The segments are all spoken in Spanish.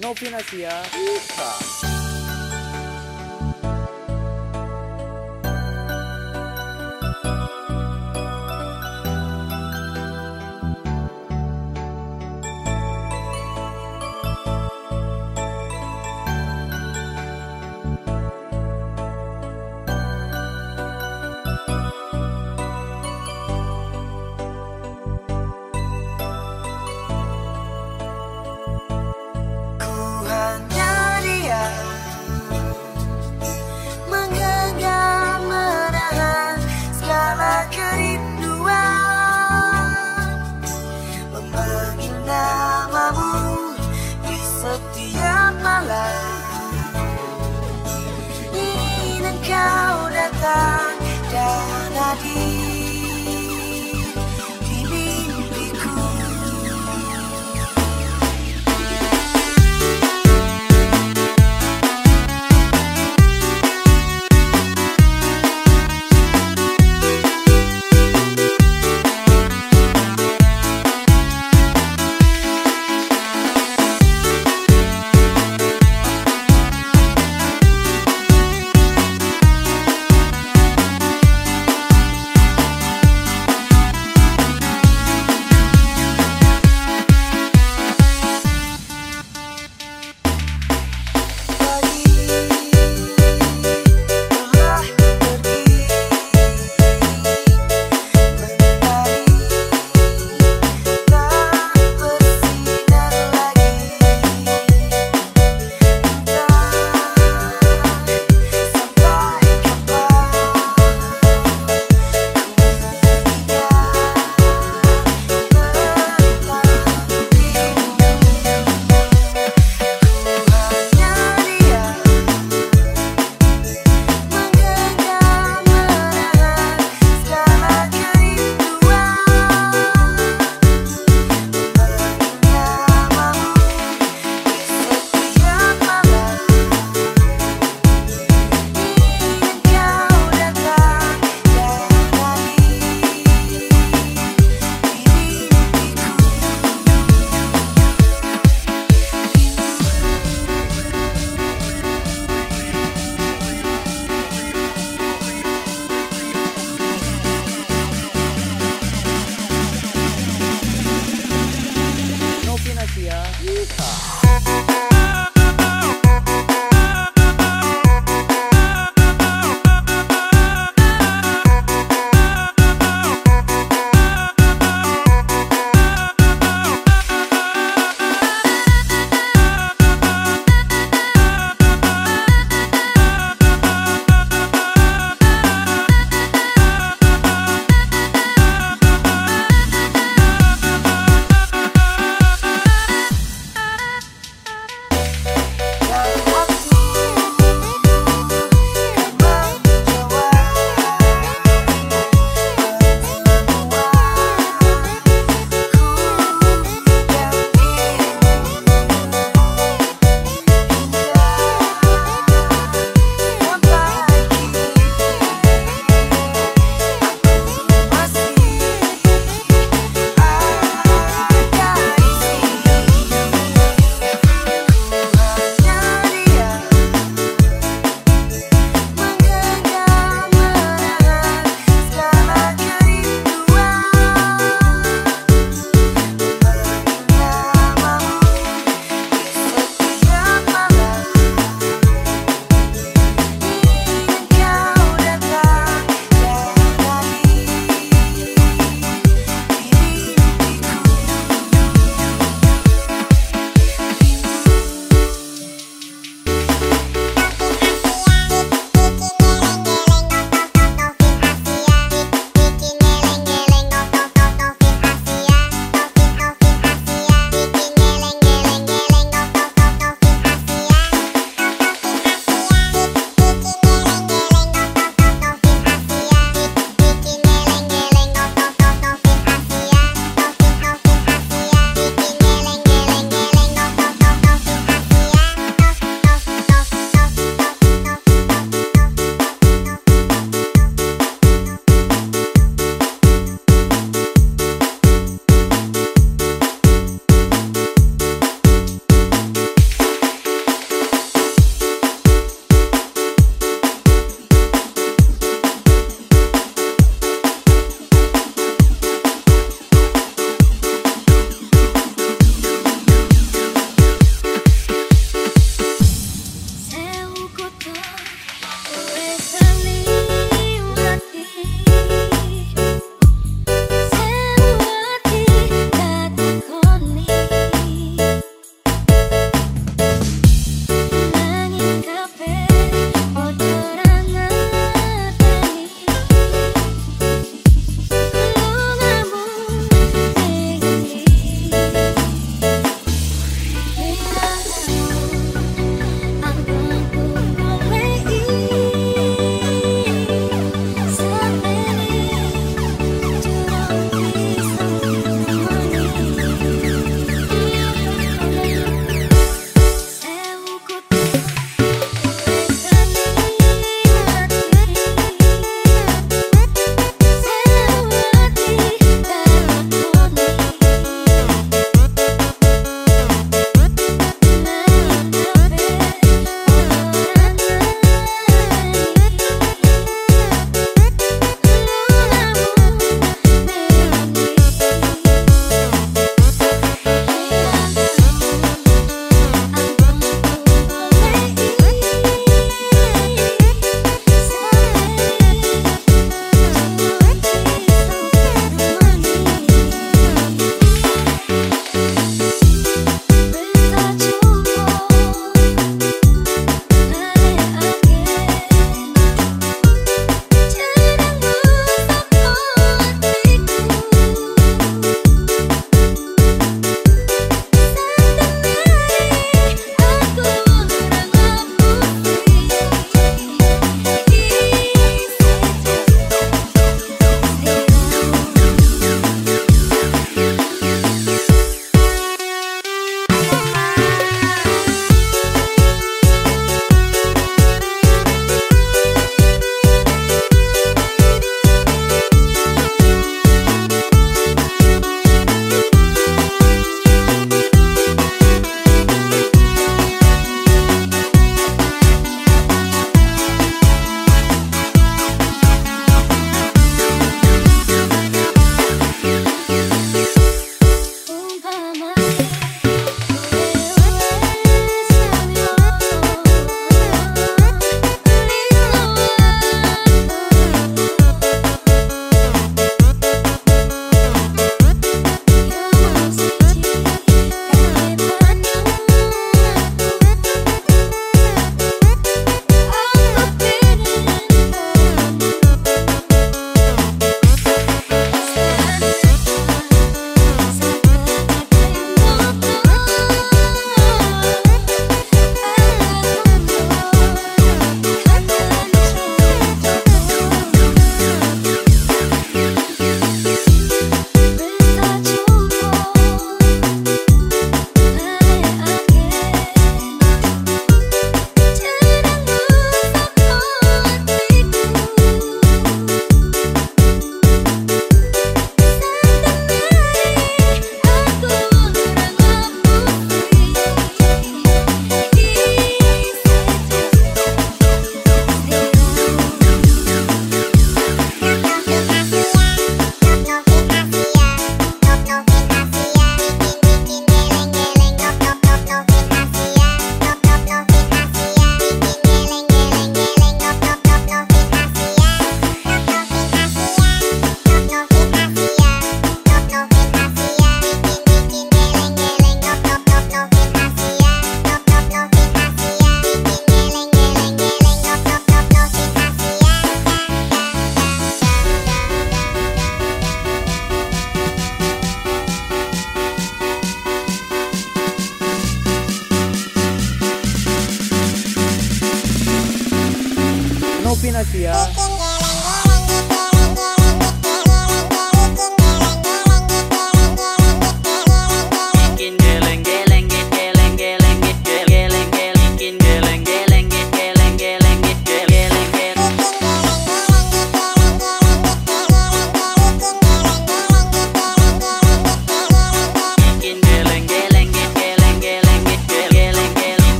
Novinasia. Yeehaw. Ku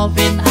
all been